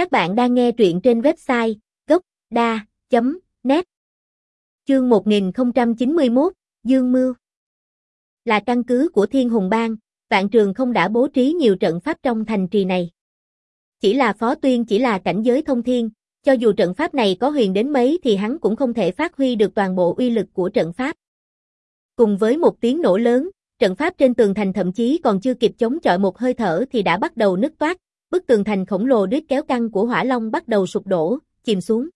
Các bạn đang nghe truyện trên website gốc.da.net Chương 1091, Dương Mưu Là căn cứ của Thiên Hùng Bang, Vạn Trường không đã bố trí nhiều trận pháp trong thành trì này. Chỉ là Phó Tuyên chỉ là cảnh giới thông thiên, cho dù trận pháp này có huyền đến mấy thì hắn cũng không thể phát huy được toàn bộ uy lực của trận pháp. Cùng với một tiếng nổ lớn, trận pháp trên tường thành thậm chí còn chưa kịp chống chọi một hơi thở thì đã bắt đầu nứt toát, bức tường thành khổng lồ đứt kéo căng của hỏa long bắt đầu sụp đổ, chìm xuống.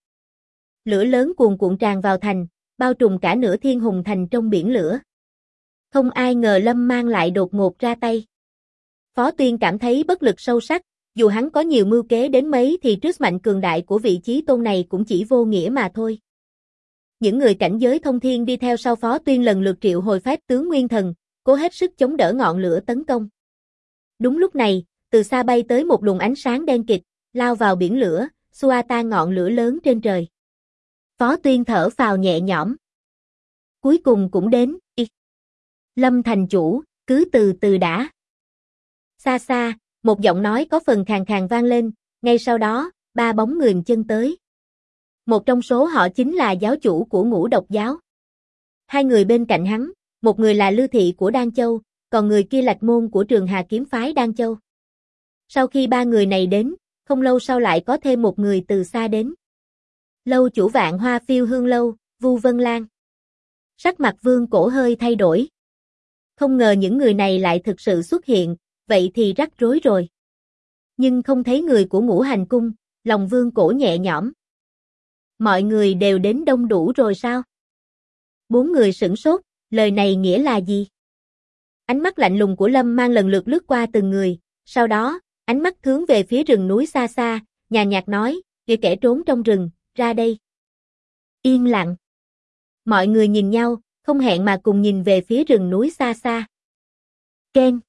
Lửa lớn cuồn cuộn tràn vào thành, bao trùm cả nửa thiên hùng thành trong biển lửa. Không ai ngờ Lâm mang lại đột ngột ra tay. Phó Tuyên cảm thấy bất lực sâu sắc, dù hắn có nhiều mưu kế đến mấy thì trước mạnh cường đại của vị trí tôn này cũng chỉ vô nghĩa mà thôi. Những người cảnh giới thông thiên đi theo sau Phó Tuyên lần lượt triệu hồi phép tướng Nguyên Thần, cố hết sức chống đỡ ngọn lửa tấn công. Đúng lúc này, từ xa bay tới một luồng ánh sáng đen kịch, lao vào biển lửa, xua tan ngọn lửa lớn trên trời. Phó Tuyên thở phào nhẹ nhõm. Cuối cùng cũng đến, y. Lâm thành chủ, cứ từ từ đã. Xa xa, một giọng nói có phần khàn khàn vang lên, ngay sau đó, ba bóng người chân tới. Một trong số họ chính là giáo chủ của ngũ độc giáo. Hai người bên cạnh hắn, một người là Lưu Thị của Đan Châu, còn người kia lạch môn của trường Hà Kiếm Phái Đan Châu. Sau khi ba người này đến, không lâu sau lại có thêm một người từ xa đến. Lâu chủ vạn hoa phiêu hương lâu, Vu Vân Lan. Sắc mặt vương cổ hơi thay đổi. Không ngờ những người này lại thực sự xuất hiện, vậy thì rắc rối rồi. Nhưng không thấy người của ngũ hành cung, lòng vương cổ nhẹ nhõm. Mọi người đều đến đông đủ rồi sao? Bốn người sửng sốt, lời này nghĩa là gì? Ánh mắt lạnh lùng của Lâm mang lần lượt lướt qua từng người, sau đó, ánh mắt hướng về phía rừng núi xa xa, nhà nhạc nói, người kẻ trốn trong rừng, ra đây. Yên lặng. Mọi người nhìn nhau, không hẹn mà cùng nhìn về phía rừng núi xa xa. Ken.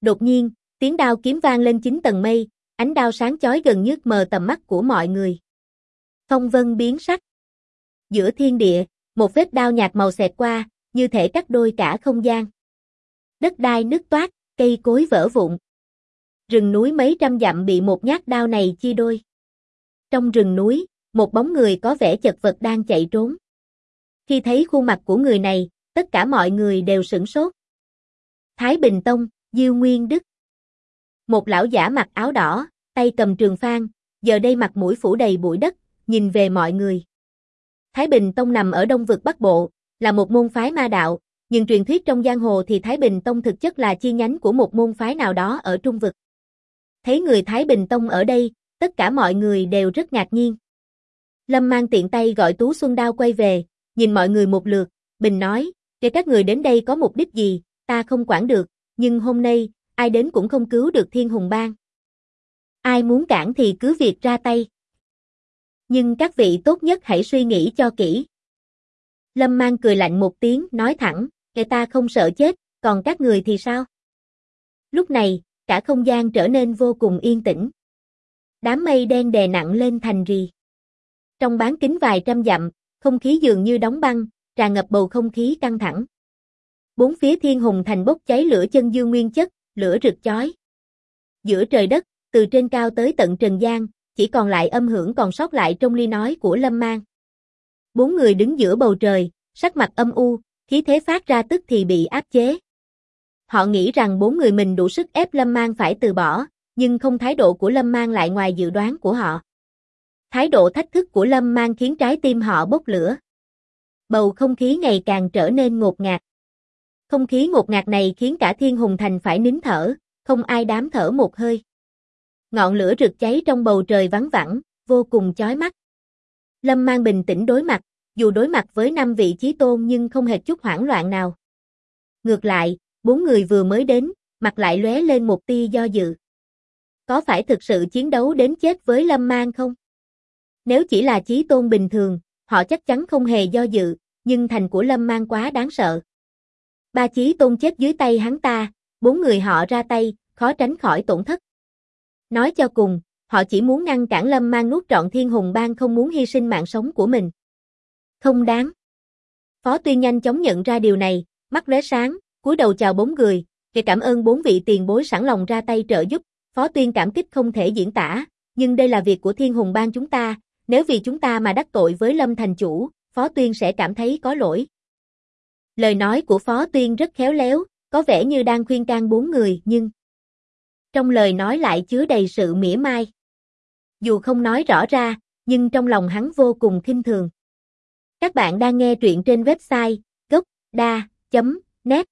Đột nhiên, tiếng đao kiếm vang lên chín tầng mây, ánh đao sáng chói gần như mờ tầm mắt của mọi người. Phong vân biến sắc. Giữa thiên địa, một vết đao nhạt màu xẹt qua, như thể cắt đôi cả không gian. Đất đai nứt toát, cây cối vỡ vụn. Rừng núi mấy trăm dặm bị một nhát đao này chia đôi. Trong rừng núi, một bóng người có vẻ chật vật đang chạy trốn. Khi thấy khuôn mặt của người này, tất cả mọi người đều sửng sốt. Thái Bình Tông, Diêu Nguyên Đức. Một lão giả mặc áo đỏ, tay cầm trường phan, giờ đây mặt mũi phủ đầy bụi đất, nhìn về mọi người. Thái Bình Tông nằm ở đông vực Bắc Bộ, là một môn phái ma đạo, nhưng truyền thuyết trong giang hồ thì Thái Bình Tông thực chất là chi nhánh của một môn phái nào đó ở trung vực. Thấy người Thái Bình Tông ở đây, tất cả mọi người đều rất ngạc nhiên. Lâm mang tiện tay gọi Tú Xuân Đao quay về, nhìn mọi người một lượt, bình nói, kể các người đến đây có mục đích gì, ta không quản được, nhưng hôm nay, ai đến cũng không cứu được Thiên Hùng Bang. Ai muốn cản thì cứ việc ra tay. Nhưng các vị tốt nhất hãy suy nghĩ cho kỹ. Lâm mang cười lạnh một tiếng, nói thẳng, "Người ta không sợ chết, còn các người thì sao? Lúc này, cả không gian trở nên vô cùng yên tĩnh. Đám mây đen đè nặng lên thành rì. Trong bán kính vài trăm dặm, không khí dường như đóng băng, tràn ngập bầu không khí căng thẳng. Bốn phía thiên hùng thành bốc cháy lửa chân dương nguyên chất, lửa rực chói. Giữa trời đất, từ trên cao tới tận trần gian, chỉ còn lại âm hưởng còn sót lại trong ly nói của Lâm Mang. Bốn người đứng giữa bầu trời, sắc mặt âm u, khí thế phát ra tức thì bị áp chế. Họ nghĩ rằng bốn người mình đủ sức ép Lâm Mang phải từ bỏ, nhưng không thái độ của Lâm Mang lại ngoài dự đoán của họ. Thái độ thách thức của Lâm Mang khiến trái tim họ bốc lửa. Bầu không khí ngày càng trở nên ngột ngạt. Không khí ngột ngạt này khiến cả thiên hùng thành phải nín thở, không ai dám thở một hơi. Ngọn lửa rực cháy trong bầu trời vắng vẳng, vô cùng chói mắt. Lâm mang bình tĩnh đối mặt, dù đối mặt với năm vị trí tôn nhưng không hề chút hoảng loạn nào. Ngược lại, bốn người vừa mới đến, mặt lại lóe lên một tia do dự. Có phải thực sự chiến đấu đến chết với Lâm Mang không? Nếu chỉ là chí tôn bình thường, họ chắc chắn không hề do dự, nhưng thành của Lâm Mang quá đáng sợ. Ba chí tôn chết dưới tay hắn ta, bốn người họ ra tay, khó tránh khỏi tổn thất. Nói cho cùng, họ chỉ muốn ngăn cản Lâm Mang nuốt trọn Thiên Hùng Bang không muốn hy sinh mạng sống của mình. Không đáng. Phó Tuyên nhanh chóng nhận ra điều này, mắt lóe sáng, cúi đầu chào bốn người, kể cảm ơn bốn vị tiền bối sẵn lòng ra tay trợ giúp, Phó Tuyên cảm kích không thể diễn tả, nhưng đây là việc của thiên hùng bang chúng ta, nếu vì chúng ta mà đắc tội với Lâm thành chủ, Phó Tuyên sẽ cảm thấy có lỗi. Lời nói của Phó Tuyên rất khéo léo, có vẻ như đang khuyên can bốn người, nhưng trong lời nói lại chứa đầy sự mỉa mai. Dù không nói rõ ra, nhưng trong lòng hắn vô cùng khinh thường. Các bạn đang nghe truyện trên website gocda.net